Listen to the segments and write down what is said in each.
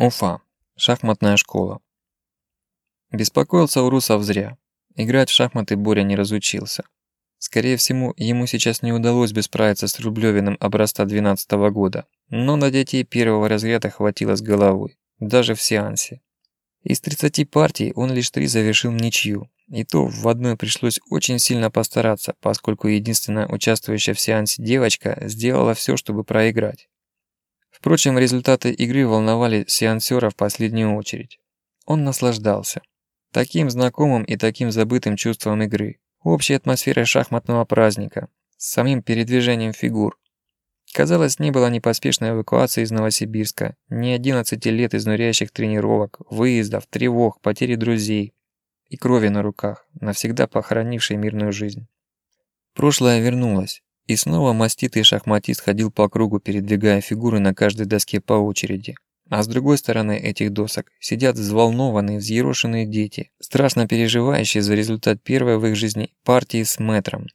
Уфа. Шахматная школа. Беспокоился Урусов зря. Играть в шахматы Боря не разучился. Скорее всего, ему сейчас не удалось бы справиться с Рублевиным образца 12 -го года, но на детей первого разряда хватило с головой, даже в сеансе. Из 30 партий он лишь три завершил ничью, и то в одной пришлось очень сильно постараться, поскольку единственная участвующая в сеансе девочка сделала все, чтобы проиграть. Впрочем, результаты игры волновали сеансера в последнюю очередь. Он наслаждался. Таким знакомым и таким забытым чувством игры. Общей атмосферой шахматного праздника. С самим передвижением фигур. Казалось, не было ни поспешной эвакуации из Новосибирска, ни 11 лет изнуряющих тренировок, выездов, тревог, потери друзей и крови на руках, навсегда похоронившей мирную жизнь. Прошлое вернулось, и снова маститый шахматист ходил по кругу, передвигая фигуры на каждой доске по очереди. А с другой стороны этих досок сидят взволнованные, взъерошенные дети, страшно переживающие за результат первой в их жизни партии с мэтром.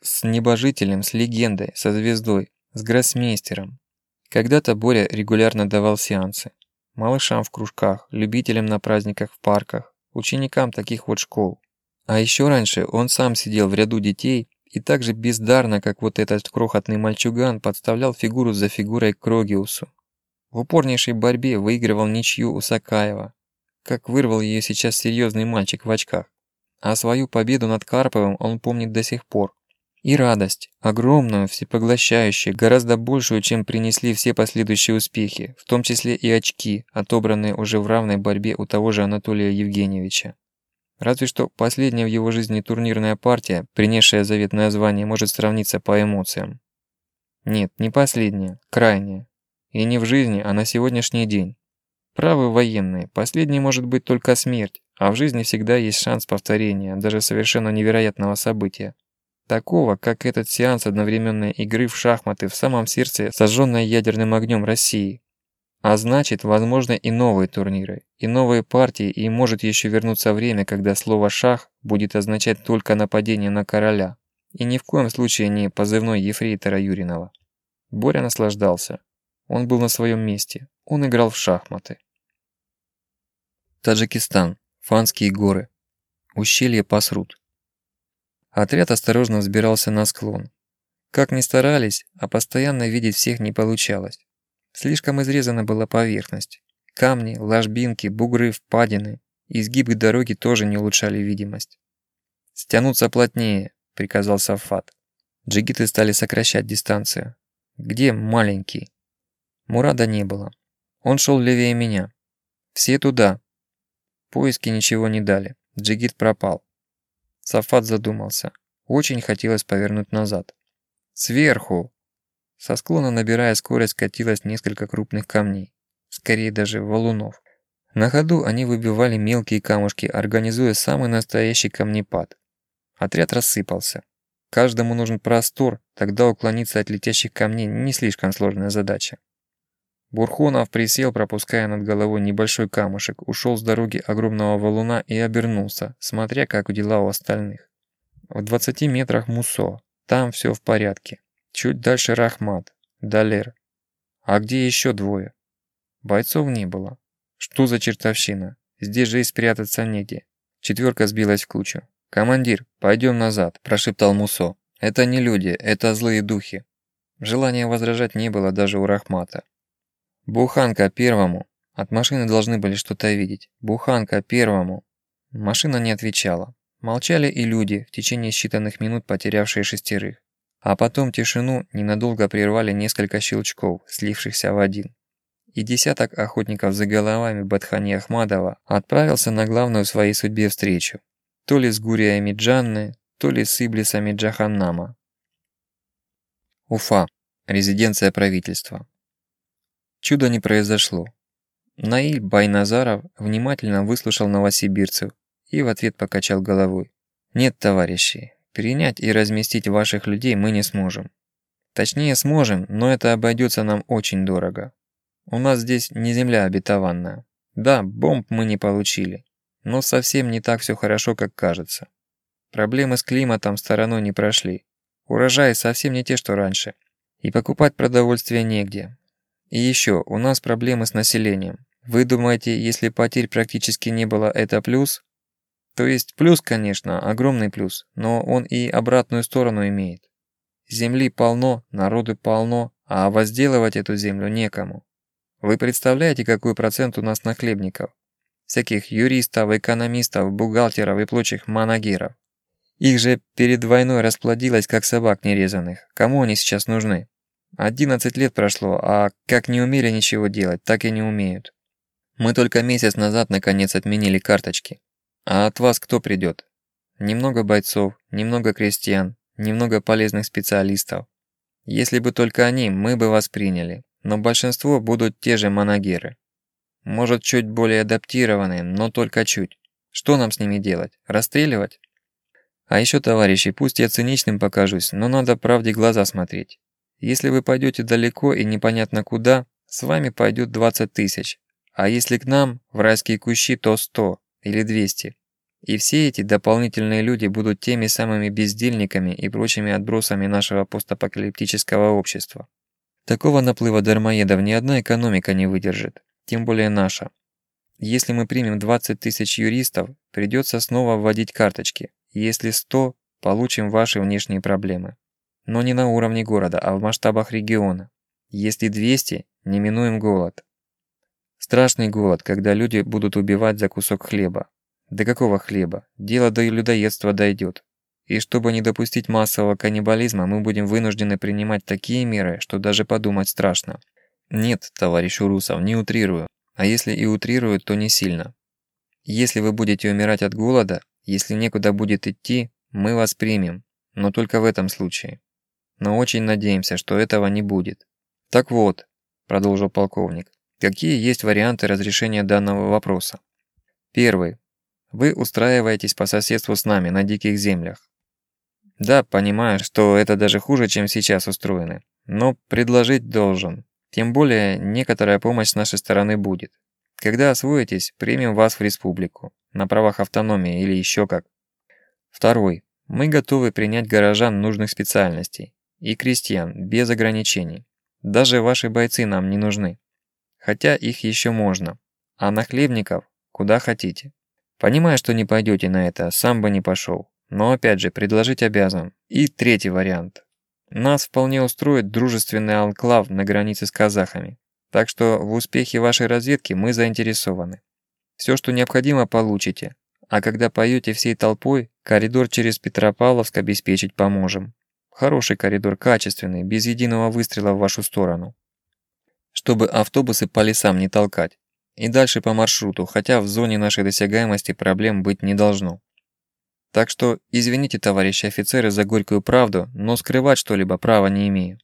С небожителем, с легендой, со звездой, с гроссмейстером. Когда-то Боря регулярно давал сеансы. Малышам в кружках, любителям на праздниках в парках, ученикам таких вот школ. А еще раньше он сам сидел в ряду детей и так же бездарно, как вот этот крохотный мальчуган, подставлял фигуру за фигурой Крогиусу. В упорнейшей борьбе выигрывал ничью у Сакаева, как вырвал ее сейчас серьезный мальчик в очках. А свою победу над Карповым он помнит до сих пор. И радость, огромную, всепоглощающую, гораздо большую, чем принесли все последующие успехи, в том числе и очки, отобранные уже в равной борьбе у того же Анатолия Евгеньевича. Разве что последняя в его жизни турнирная партия, принесшая заветное звание, может сравниться по эмоциям. Нет, не последняя, крайняя. И не в жизни, а на сегодняшний день. Правы военные, последней может быть только смерть, а в жизни всегда есть шанс повторения, даже совершенно невероятного события. Такого, как этот сеанс одновременной игры в шахматы в самом сердце сожженной ядерным огнем России, а значит, возможно и новые турниры, и новые партии, и может еще вернуться время, когда слово «шах» будет означать только нападение на короля. И ни в коем случае не позывной ефрейтора Юринова. Боря наслаждался. Он был на своем месте. Он играл в шахматы. Таджикистан. Фанские горы. Ущелье Пасрут. Отряд осторожно взбирался на склон. Как ни старались, а постоянно видеть всех не получалось. Слишком изрезана была поверхность. Камни, ложбинки, бугры, впадины. Изгибы дороги тоже не улучшали видимость. «Стянуться плотнее», — приказал Сафат. Джигиты стали сокращать дистанцию. «Где маленький?» Мурада не было. Он шел левее меня. «Все туда». Поиски ничего не дали. Джигит пропал. Сафат задумался. Очень хотелось повернуть назад. «Сверху!» Со склона, набирая скорость, катилось несколько крупных камней. Скорее даже валунов. На ходу они выбивали мелкие камушки, организуя самый настоящий камнепад. Отряд рассыпался. Каждому нужен простор, тогда уклониться от летящих камней не слишком сложная задача. Бурхунов присел, пропуская над головой небольшой камушек, ушел с дороги огромного валуна и обернулся, смотря как дела у остальных. В 20 метрах Мусо, там все в порядке. Чуть дальше Рахмат, Далер. А где еще двое? Бойцов не было. Что за чертовщина? Здесь же и спрятаться негде. Четверка сбилась в кучу. «Командир, пойдем назад», – прошептал Мусо. «Это не люди, это злые духи». Желания возражать не было даже у Рахмата. «Буханка первому!» От машины должны были что-то видеть. «Буханка первому!» Машина не отвечала. Молчали и люди, в течение считанных минут потерявшие шестерых. А потом тишину ненадолго прервали несколько щелчков, слившихся в один. И десяток охотников за головами Батхани Ахмадова отправился на главную своей судьбе встречу. То ли с Гуриями Джанны, то ли с Иблисами Джаханнама. Уфа. Резиденция правительства. Чудо не произошло. Наиль Байназаров внимательно выслушал новосибирцев и в ответ покачал головой. «Нет, товарищи, Перенять и разместить ваших людей мы не сможем. Точнее сможем, но это обойдется нам очень дорого. У нас здесь не земля обетованная. Да, бомб мы не получили, но совсем не так все хорошо, как кажется. Проблемы с климатом стороной не прошли. Урожаи совсем не те, что раньше. И покупать продовольствие негде. И еще, у нас проблемы с населением. Вы думаете, если потерь практически не было, это плюс? То есть плюс, конечно, огромный плюс, но он и обратную сторону имеет. Земли полно, народу полно, а возделывать эту землю некому. Вы представляете, какой процент у нас нахлебников? Всяких юристов, экономистов, бухгалтеров и прочих манагеров. Их же перед войной расплодилось, как собак нерезанных. Кому они сейчас нужны? 11 лет прошло, а как не умели ничего делать, так и не умеют. Мы только месяц назад наконец отменили карточки. А от вас кто придет? Немного бойцов, немного крестьян, немного полезных специалистов. Если бы только они, мы бы вас приняли. Но большинство будут те же манагеры. Может, чуть более адаптированные, но только чуть. Что нам с ними делать? Расстреливать? А еще, товарищи, пусть я циничным покажусь, но надо правде глаза смотреть. Если вы пойдете далеко и непонятно куда, с вами пойдет 20 тысяч, а если к нам, в райские кущи, то 100 или 200. И все эти дополнительные люди будут теми самыми бездельниками и прочими отбросами нашего постапокалиптического общества. Такого наплыва дармоедов ни одна экономика не выдержит, тем более наша. Если мы примем 20 тысяч юристов, придется снова вводить карточки. Если 100, получим ваши внешние проблемы. Но не на уровне города, а в масштабах региона. Если 200, неминуем голод. Страшный голод, когда люди будут убивать за кусок хлеба. До какого хлеба? Дело до людоедства дойдет. И чтобы не допустить массового каннибализма, мы будем вынуждены принимать такие меры, что даже подумать страшно. Нет, товарищ Урусов, не утрирую. А если и утрирую, то не сильно. Если вы будете умирать от голода, если некуда будет идти, мы вас примем, но только в этом случае. Но очень надеемся, что этого не будет. Так вот, продолжил полковник, Какие есть варианты разрешения данного вопроса? Первый. Вы устраиваетесь по соседству с нами на диких землях. Да, понимаю, что это даже хуже, чем сейчас устроены. Но предложить должен. Тем более, некоторая помощь с нашей стороны будет. Когда освоитесь, примем вас в республику. На правах автономии или еще как. Второй. Мы готовы принять горожан нужных специальностей. И крестьян, без ограничений. Даже ваши бойцы нам не нужны хотя их еще можно. А на хлебников куда хотите. Понимаю, что не пойдете на это, сам бы не пошел. Но опять же, предложить обязан. И третий вариант. Нас вполне устроит дружественный анклав на границе с казахами. Так что в успехе вашей разведки мы заинтересованы. Все, что необходимо, получите. А когда поете всей толпой, коридор через Петропавловск обеспечить поможем. Хороший коридор, качественный, без единого выстрела в вашу сторону чтобы автобусы по лесам не толкать. И дальше по маршруту, хотя в зоне нашей досягаемости проблем быть не должно. Так что, извините, товарищи офицеры, за горькую правду, но скрывать что-либо права не имею.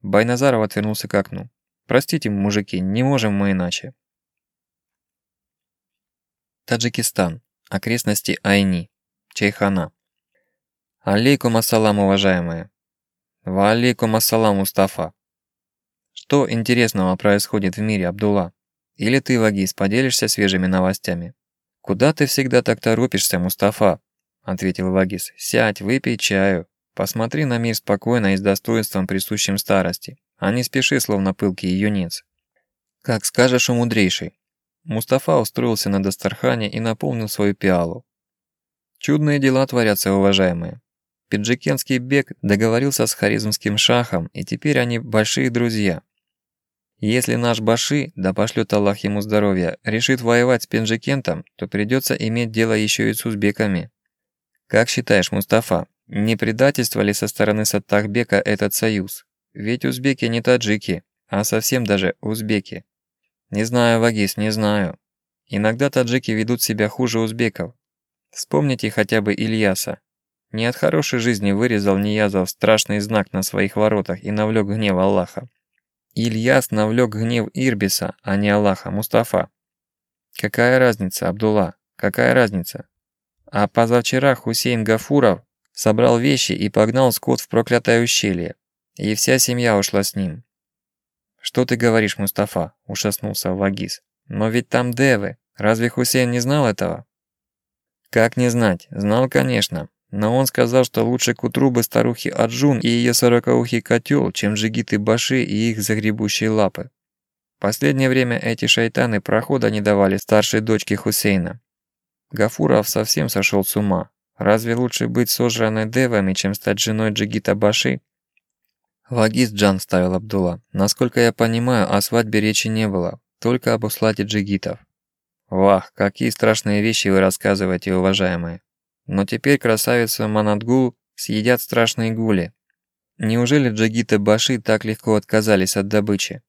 Байназаров отвернулся к окну. Простите, мужики, не можем мы иначе. Таджикистан. Окрестности Айни. Чайхана. Алейкум ассалам, уважаемые. Ва алейкум ассалам, Мустафа. Что интересного происходит в мире, Абдулла? Или ты, Вагис, поделишься свежими новостями? Куда ты всегда так торопишься, Мустафа? Ответил Вагис. Сядь, выпей чаю. Посмотри на мир спокойно и с достоинством, присущим старости, а не спеши, словно пылкий юнец. Как скажешь, у мудрейший. Мустафа устроился на Дастархане и наполнил свою пиалу. Чудные дела творятся, уважаемые. Пиджикенский бег договорился с харизмским шахом, и теперь они большие друзья. Если наш Баши, да пошлет Аллах ему здоровья, решит воевать с Пенджикентом, то придется иметь дело еще и с узбеками. Как считаешь, Мустафа, не предательство ли со стороны Саттахбека этот союз? Ведь узбеки не таджики, а совсем даже узбеки. Не знаю, Вагис, не знаю. Иногда таджики ведут себя хуже узбеков. Вспомните хотя бы Ильяса, не от хорошей жизни вырезал Ниязов страшный знак на своих воротах и навлек гнев Аллаха. Ильяс навлек гнев Ирбиса, а не Аллаха, Мустафа. Какая разница, Абдулла, какая разница? А позавчера Хусейн Гафуров собрал вещи и погнал скот в проклятое ущелье. И вся семья ушла с ним. «Что ты говоришь, Мустафа?» – ушастнулся Вагис. «Но ведь там девы. Разве Хусейн не знал этого?» «Как не знать? Знал, конечно. Но он сказал, что лучше к утру бы старухи Аджун и ее сорокаухий котел, чем джигиты Баши и их загребущие лапы. Последнее время эти шайтаны прохода не давали старшей дочке Хусейна. Гафуров совсем сошел с ума. Разве лучше быть сожранной девами, чем стать женой Джигита Баши? Вагиз Джан ставил Абдулла. Насколько я понимаю, о свадьбе речи не было, только об услате джигитов. Вах, какие страшные вещи вы рассказываете, уважаемые. Но теперь красавицу Манадгул съедят страшные гули. Неужели джигиты Баши так легко отказались от добычи?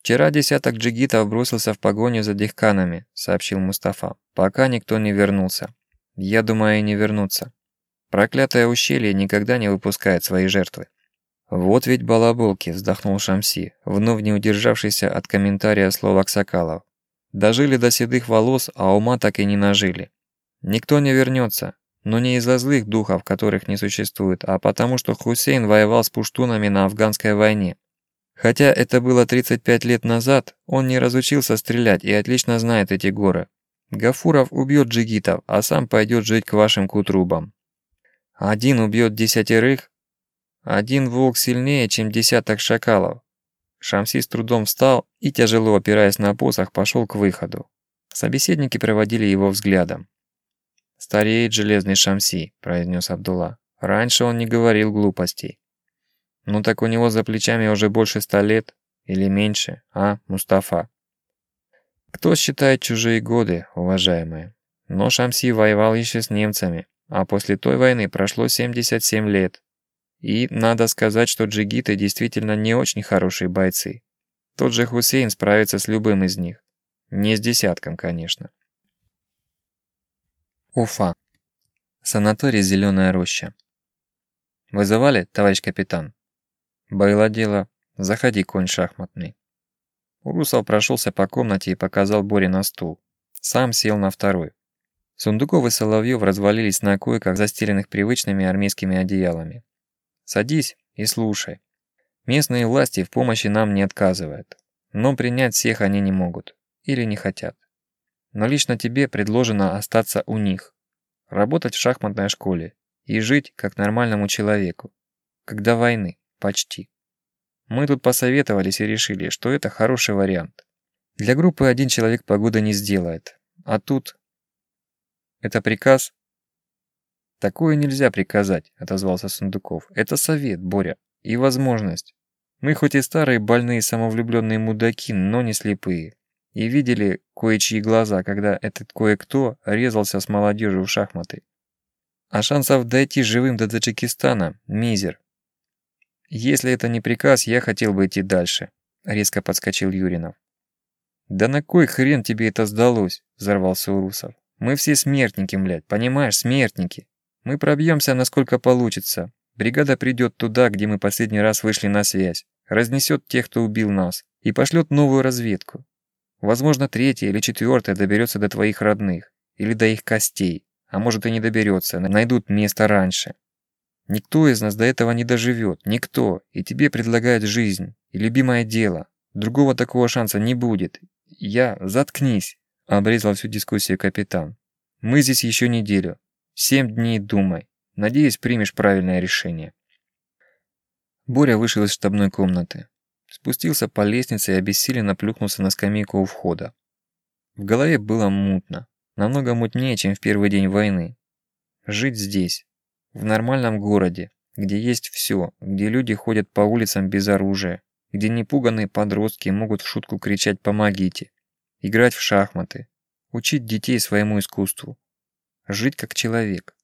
«Вчера десяток джигитов бросился в погоню за дихканами», — сообщил Мустафа, «пока никто не вернулся. Я думаю, и не вернутся. Проклятое ущелье никогда не выпускает свои жертвы». «Вот ведь балаболки», — вздохнул Шамси, вновь не удержавшийся от комментария слова Аксакалов. «Дожили до седых волос, а ума так и не нажили. Никто не вернется, но не из-за злых духов, которых не существует, а потому что Хусейн воевал с пуштунами на афганской войне. Хотя это было 35 лет назад, он не разучился стрелять и отлично знает эти горы. Гафуров убьет джигитов, а сам пойдет жить к вашим кутрубам. Один убьет десятерых, один волк сильнее, чем десяток шакалов. Шамси с трудом встал и, тяжело опираясь на посох, пошел к выходу. Собеседники проводили его взглядом. «Стареет железный Шамси», – произнес Абдулла. «Раньше он не говорил глупостей». «Ну так у него за плечами уже больше ста лет. Или меньше, а, Мустафа?» «Кто считает чужие годы, уважаемые? Но Шамси воевал еще с немцами, а после той войны прошло 77 лет. И надо сказать, что джигиты действительно не очень хорошие бойцы. Тот же Хусейн справится с любым из них. Не с десятком, конечно. Уфа. Санаторий «Зеленая роща». «Вызывали, товарищ капитан?» «Было дело. Заходи, конь шахматный». Урусов прошелся по комнате и показал Боре на стул. Сам сел на второй. Сундуков и Соловьев развалились на койках, застеленных привычными армейскими одеялами. Садись и слушай. Местные власти в помощи нам не отказывают. Но принять всех они не могут. Или не хотят. Но лично тебе предложено остаться у них. Работать в шахматной школе. И жить как нормальному человеку. Как до войны. Почти. Мы тут посоветовались и решили, что это хороший вариант. Для группы один человек погода не сделает. А тут... Это приказ «Такое нельзя приказать», — отозвался Сундуков. «Это совет, Боря. И возможность. Мы хоть и старые, больные, самовлюбленные мудаки, но не слепые. И видели кое-чьи глаза, когда этот кое-кто резался с молодежью в шахматы. А шансов дойти живым до Таджикистана – мизер. Если это не приказ, я хотел бы идти дальше», – резко подскочил Юринов. «Да на кой хрен тебе это сдалось?» – взорвался Урусов. «Мы все смертники, блядь, понимаешь, смертники. Мы пробьемся, насколько получится. Бригада придет туда, где мы последний раз вышли на связь, разнесет тех, кто убил нас, и пошлет новую разведку. Возможно, третья или четвертая доберется до твоих родных, или до их костей, а может и не доберется, найдут место раньше. Никто из нас до этого не доживет, никто, и тебе предлагают жизнь, и любимое дело. Другого такого шанса не будет. Я... Заткнись!» – обрезал всю дискуссию капитан. «Мы здесь еще неделю. Семь дней думай. Надеюсь, примешь правильное решение. Боря вышел из штабной комнаты. Спустился по лестнице и обессиленно плюхнулся на скамейку у входа. В голове было мутно. Намного мутнее, чем в первый день войны. Жить здесь, в нормальном городе, где есть все, где люди ходят по улицам без оружия, где непуганные подростки могут в шутку кричать «помогите», играть в шахматы, учить детей своему искусству, жить как человек.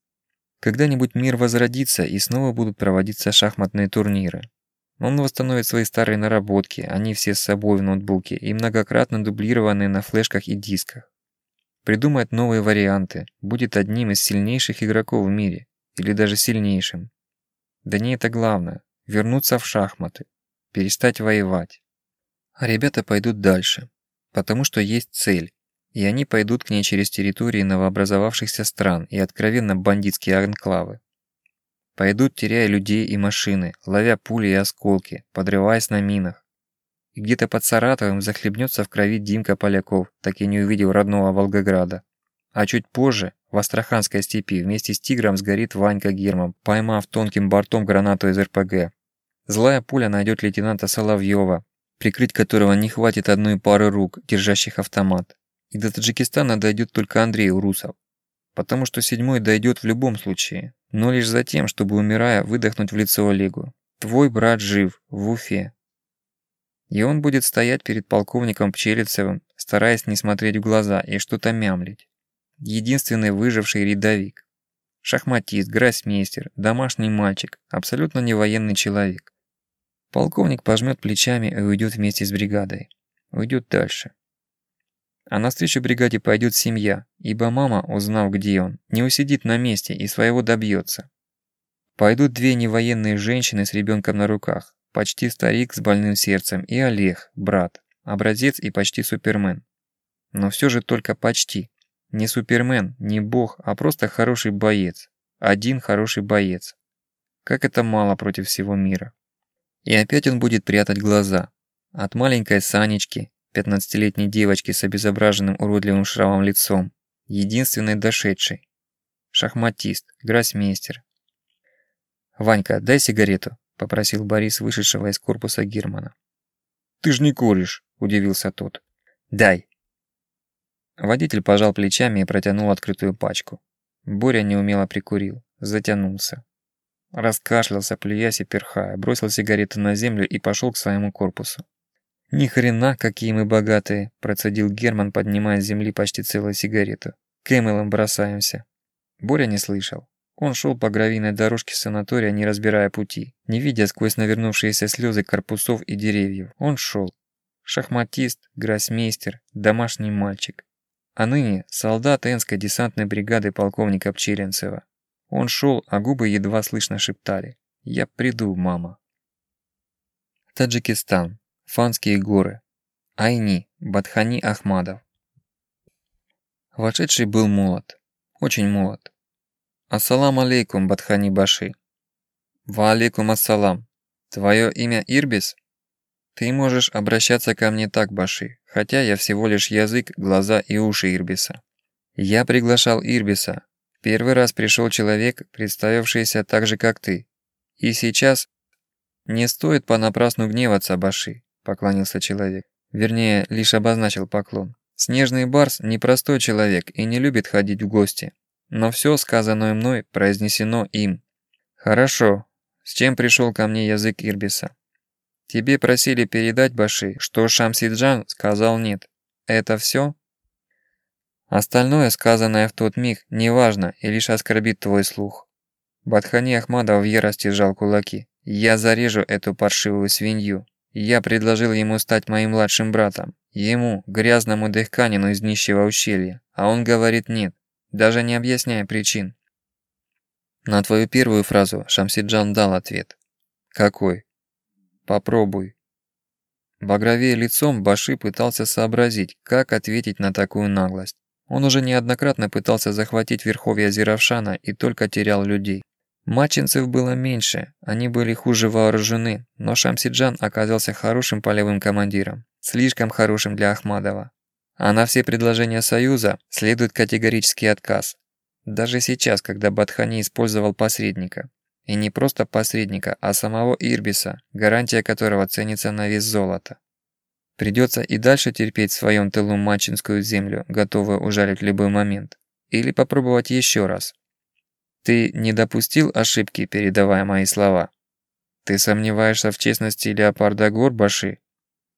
Когда-нибудь мир возродится и снова будут проводиться шахматные турниры. Он восстановит свои старые наработки, они все с собой в ноутбуке и многократно дублированные на флешках и дисках. Придумает новые варианты, будет одним из сильнейших игроков в мире, или даже сильнейшим. Да не это главное, вернуться в шахматы, перестать воевать. А ребята пойдут дальше, потому что есть цель, и они пойдут к ней через территории новообразовавшихся стран и откровенно бандитские анклавы. Пойдут, теряя людей и машины, ловя пули и осколки, подрываясь на минах. И где-то под Саратовым захлебнется в крови Димка Поляков, так и не увидел родного Волгограда. А чуть позже, в Астраханской степи, вместе с тигром сгорит Ванька Герман, поймав тонким бортом гранату из РПГ. Злая пуля найдет лейтенанта Соловьева, прикрыть которого не хватит одной пары рук, держащих автомат. И до Таджикистана дойдет только Андрей Урусов. Потому что седьмой дойдет в любом случае, но лишь за тем, чтобы, умирая, выдохнуть в лицо Олегу. «Твой брат жив, в Уфе». И он будет стоять перед полковником Пчелицевым, стараясь не смотреть в глаза и что-то мямлить. Единственный выживший рядовик. Шахматист, гроссмейстер, домашний мальчик, абсолютно не военный человек. Полковник пожмет плечами и уйдет вместе с бригадой. Уйдет дальше. А навстречу бригаде пойдет семья, ибо мама, узнав, где он, не усидит на месте и своего добьется. Пойдут две невоенные женщины с ребенком на руках, почти старик с больным сердцем и Олег, брат, образец и почти супермен. Но все же только почти. Не супермен, не бог, а просто хороший боец. Один хороший боец. Как это мало против всего мира. И опять он будет прятать глаза. От маленькой Санечки, пятнадцатилетней девочки с обезображенным уродливым шрамом лицом, единственной дошедшей. Шахматист, гроссмейстер. «Ванька, дай сигарету», – попросил Борис, вышедшего из корпуса Германа. «Ты ж не куришь», – удивился тот. «Дай». Водитель пожал плечами и протянул открытую пачку. Боря неумело прикурил, затянулся. Раскашлялся, плюясь и перхая, бросил сигарету на землю и пошел к своему корпусу. «Ни хрена, какие мы богатые!» – процедил Герман, поднимая с земли почти целую сигарету. «К Эмилам бросаемся!» Боря не слышал. Он шел по гравийной дорожке санатория, не разбирая пути, не видя сквозь навернувшиеся слезы корпусов и деревьев. Он шел. Шахматист, гроссмейстер, домашний мальчик. А ныне солдат Энской десантной бригады полковника Пчеренцева. Он шел, а губы едва слышно шептали. «Я приду, мама». Таджикистан. Фанские горы. Айни, Бадхани Ахмадов. Вошедший был молод. Очень молод. Ассалам алейкум, Бадхани Баши. Ва алейкум ассалам. Твое имя Ирбис? Ты можешь обращаться ко мне так, Баши, хотя я всего лишь язык, глаза и уши Ирбиса. Я приглашал Ирбиса. Первый раз пришел человек, представившийся так же, как ты. И сейчас... Не стоит понапрасну гневаться, Баши поклонился человек. Вернее, лишь обозначил поклон. Снежный барс – непростой человек и не любит ходить в гости. Но все сказанное мной произнесено им. Хорошо. С чем пришел ко мне язык Ирбиса? Тебе просили передать Баши, что Шамсиджан сказал нет. Это все? Остальное, сказанное в тот миг, неважно и лишь оскорбит твой слух. Бадхани Ахмадов в ярости сжал кулаки. Я зарежу эту паршивую свинью. Я предложил ему стать моим младшим братом. Ему, грязному дыхканину из нищего ущелья. А он говорит нет, даже не объясняя причин. На твою первую фразу Шамсиджан дал ответ. Какой? Попробуй. Багровее лицом Баши пытался сообразить, как ответить на такую наглость. Он уже неоднократно пытался захватить верховья Зиравшана и только терял людей. Мачинцев было меньше, они были хуже вооружены, но Шамсиджан оказался хорошим полевым командиром, слишком хорошим для Ахмадова. А на все предложения Союза следует категорический отказ. Даже сейчас, когда Батхани использовал посредника. И не просто посредника, а самого Ирбиса, гарантия которого ценится на вес золота. Придется и дальше терпеть в своем тылу мачинскую землю, готовую ужалить в любой момент. Или попробовать еще раз, ты не допустил ошибки, передавая мои слова? Ты сомневаешься в честности леопарда Горбаши?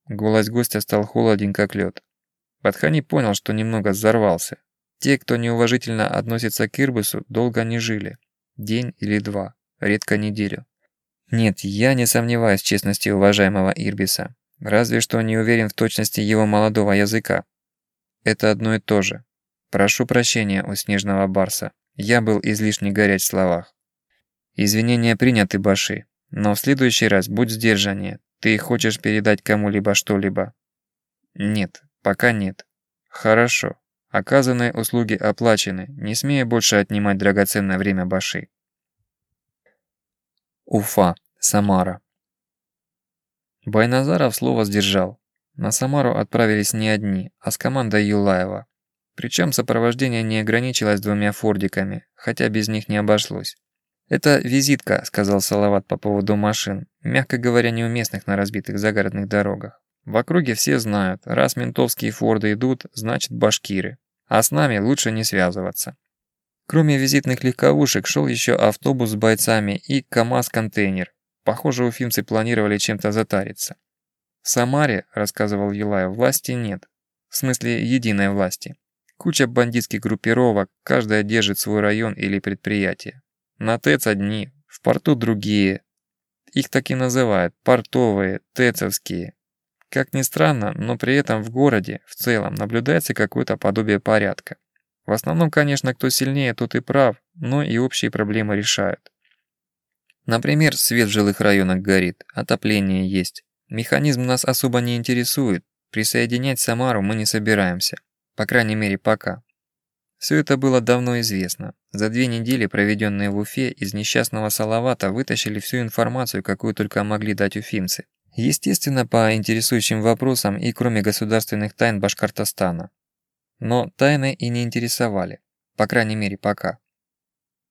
Голос гостя стал холоден, как лед. Батхани понял, что немного взорвался. Те, кто неуважительно относится к Ирбису, долго не жили. День или два, редко неделю. Нет, я не сомневаюсь в честности уважаемого Ирбиса. Разве что не уверен в точности его молодого языка. Это одно и то же. Прошу прощения у снежного барса. Я был излишне горяч в словах. Извинения приняты, Баши, но в следующий раз будь сдержаннее. Ты хочешь передать кому-либо что-либо? Нет, пока нет. Хорошо. Оказанные услуги оплачены, не смея больше отнимать драгоценное время Баши. Уфа, Самара. Байназаров слово сдержал. На Самару отправились не одни, а с командой Юлаева. Причем сопровождение не ограничилось двумя фордиками, хотя без них не обошлось. «Это визитка», – сказал Салават по поводу машин, мягко говоря, неуместных на разбитых загородных дорогах. В округе все знают, раз ментовские форды идут, значит башкиры. А с нами лучше не связываться. Кроме визитных легковушек шел еще автобус с бойцами и КАМАЗ-контейнер. Похоже, уфимцы планировали чем-то затариться. В Самаре, рассказывал Елаев, власти нет. В смысле, единой власти. Куча бандитских группировок, каждая держит свой район или предприятие. На ТЭЦ одни, в порту другие. Их так и называют – портовые, ТЭЦовские. Как ни странно, но при этом в городе в целом наблюдается какое-то подобие порядка. В основном, конечно, кто сильнее, тот и прав, но и общие проблемы решают. Например, свет в жилых районах горит, отопление есть. Механизм нас особо не интересует, присоединять Самару мы не собираемся. По крайней мере, пока. Все это было давно известно. За две недели, проведенные в Уфе, из несчастного Салавата вытащили всю информацию, какую только могли дать уфимцы. Естественно, по интересующим вопросам и кроме государственных тайн Башкортостана. Но тайны и не интересовали. По крайней мере, пока.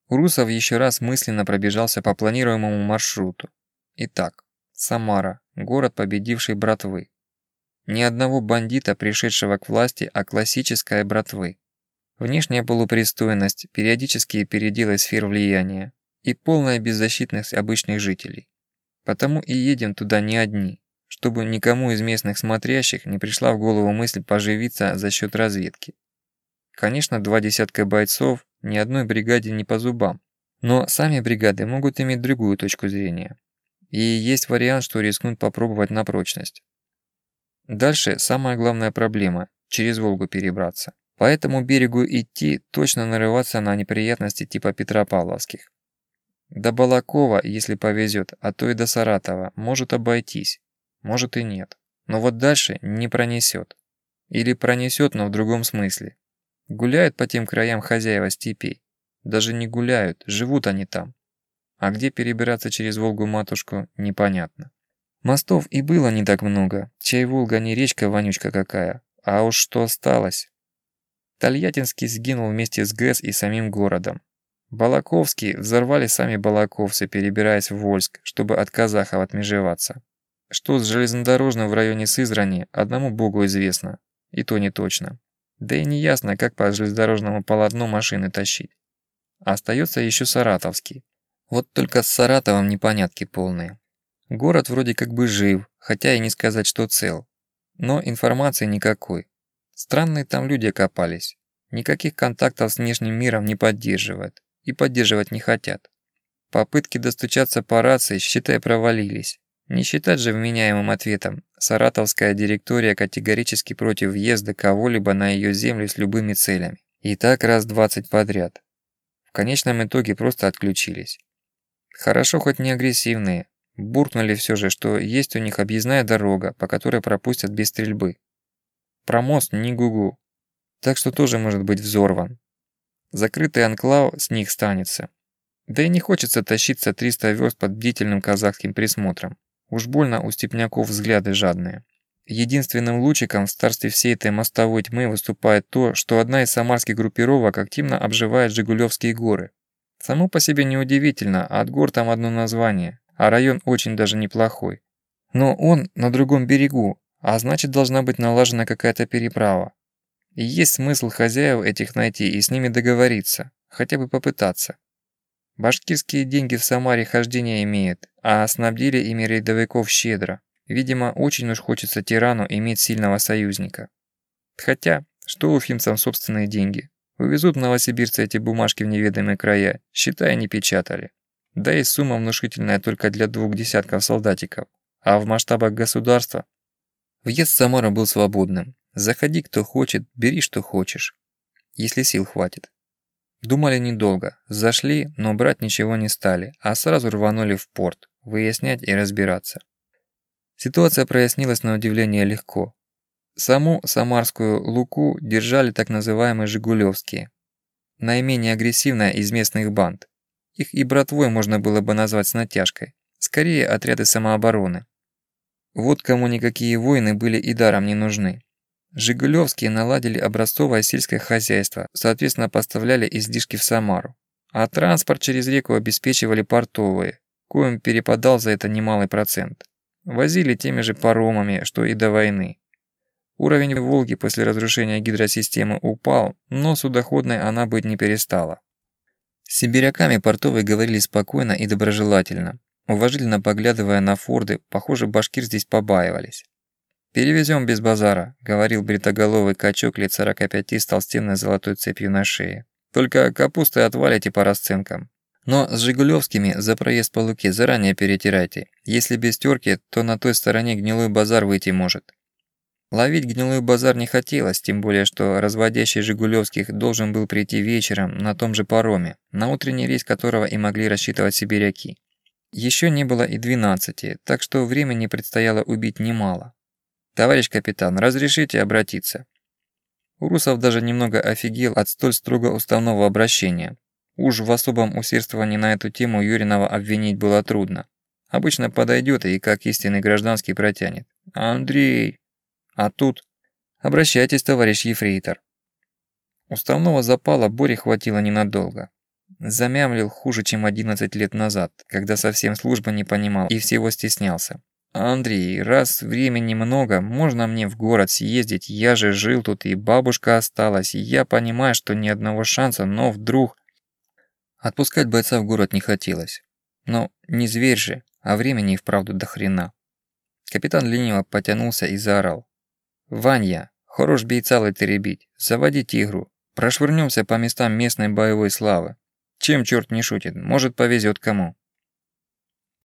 Урусов еще раз мысленно пробежался по планируемому маршруту. Итак, Самара, город победивший братвы. Ни одного бандита, пришедшего к власти, а классическая братвы. Внешняя полупристойность, периодические переделы сфер влияния и полная беззащитность обычных жителей. Потому и едем туда не одни, чтобы никому из местных смотрящих не пришла в голову мысль поживиться за счет разведки. Конечно, два десятка бойцов ни одной бригаде не по зубам, но сами бригады могут иметь другую точку зрения. И есть вариант, что рискнут попробовать на прочность. Дальше самая главная проблема – через Волгу перебраться. По этому берегу идти, точно нарываться на неприятности типа Петропавловских. До Балакова, если повезет, а то и до Саратова, может обойтись, может и нет. Но вот дальше не пронесет. Или пронесет, но в другом смысле. Гуляют по тем краям хозяева степей. Даже не гуляют, живут они там. А где перебираться через Волгу-матушку, непонятно. Мостов и было не так много, чай Волга не речка вонючка какая, а уж что осталось. Тольяттинский сгинул вместе с ГЭС и самим городом. Балаковский взорвали сами балаковцы, перебираясь в Вольск, чтобы от казахов отмежеваться. Что с железнодорожным в районе Сызрани, одному богу известно. И то не точно. Да и не ясно, как по железнодорожному полотну машины тащить. Остается еще Саратовский. Вот только с Саратовым непонятки полные. Город вроде как бы жив, хотя и не сказать, что цел. Но информации никакой. Странные там люди окопались. Никаких контактов с внешним миром не поддерживают. И поддерживать не хотят. Попытки достучаться по рации, считай, провалились. Не считать же вменяемым ответом. Саратовская директория категорически против въезда кого-либо на ее землю с любыми целями. И так раз 20 подряд. В конечном итоге просто отключились. Хорошо хоть не агрессивные, Буркнули все же, что есть у них объездная дорога, по которой пропустят без стрельбы. Про мост не гугу. Так что тоже может быть взорван. Закрытый анклав с них станется. Да и не хочется тащиться 300 верст под бдительным казахским присмотром. Уж больно у степняков взгляды жадные. Единственным лучиком в старстве всей этой мостовой тьмы выступает то, что одна из самарских группировок активно обживает Жигулевские горы. Само по себе неудивительно, а от гор там одно название а район очень даже неплохой. Но он на другом берегу, а значит должна быть налажена какая-то переправа. И есть смысл хозяев этих найти и с ними договориться, хотя бы попытаться. Башкирские деньги в Самаре хождения имеют, а снабдили ими рядовиков щедро. Видимо, очень уж хочется тирану иметь сильного союзника. Хотя, что у фимцам собственные деньги? Увезут новосибирцы эти бумажки в неведомые края, считай, не печатали. Да и сумма внушительная только для двух десятков солдатиков. А в масштабах государства... Въезд в Самару был свободным. Заходи, кто хочет, бери, что хочешь. Если сил хватит. Думали недолго. Зашли, но брать ничего не стали, а сразу рванули в порт, выяснять и разбираться. Ситуация прояснилась на удивление легко. Саму самарскую Луку держали так называемые «Жигулевские», наименее агрессивная из местных банд. Их и братвой можно было бы назвать с натяжкой. Скорее, отряды самообороны. Вот кому никакие войны были и даром не нужны. Жигулевские наладили образцовое сельское хозяйство, соответственно поставляли излишки в Самару. А транспорт через реку обеспечивали портовые, коим перепадал за это немалый процент. Возили теми же паромами, что и до войны. Уровень Волги после разрушения гидросистемы упал, но судоходной она быть не перестала. С сибиряками портовые говорили спокойно и доброжелательно, уважительно поглядывая на форды, похоже, башкир здесь побаивались. «Перевезем без базара», — говорил бритоголовый качок лет 45 с толстенной золотой цепью на шее. «Только капусты отвалите по расценкам. Но с Жигулевскими за проезд по Луке заранее перетирайте. Если без терки, то на той стороне гнилой базар выйти может». Ловить гнилой базар не хотелось, тем более, что разводящий Жигулевских должен был прийти вечером на том же пароме, на утренний рейс которого и могли рассчитывать сибиряки. Еще не было и 12, так что времени предстояло убить немало. «Товарищ капитан, разрешите обратиться?» Урусов даже немного офигел от столь строго уставного обращения. Уж в особом усердствовании на эту тему Юринова обвинить было трудно. Обычно подойдет и как истинный гражданский протянет. «Андрей!» А тут... «Обращайтесь, товарищ ефрейтор». Уставного запала Боре хватило ненадолго. Замямлил хуже, чем 11 лет назад, когда совсем службы не понимал и всего стеснялся. «Андрей, раз времени много, можно мне в город съездить? Я же жил тут, и бабушка осталась, я понимаю, что ни одного шанса, но вдруг...» Отпускать бойца в город не хотелось. Но не зверь же, а времени и вправду до хрена. Капитан лениво потянулся и заорал. «Ванья, хорош бейца теребить, заводи тигру, прошвырнемся по местам местной боевой славы. Чем черт не шутит, может повезет кому».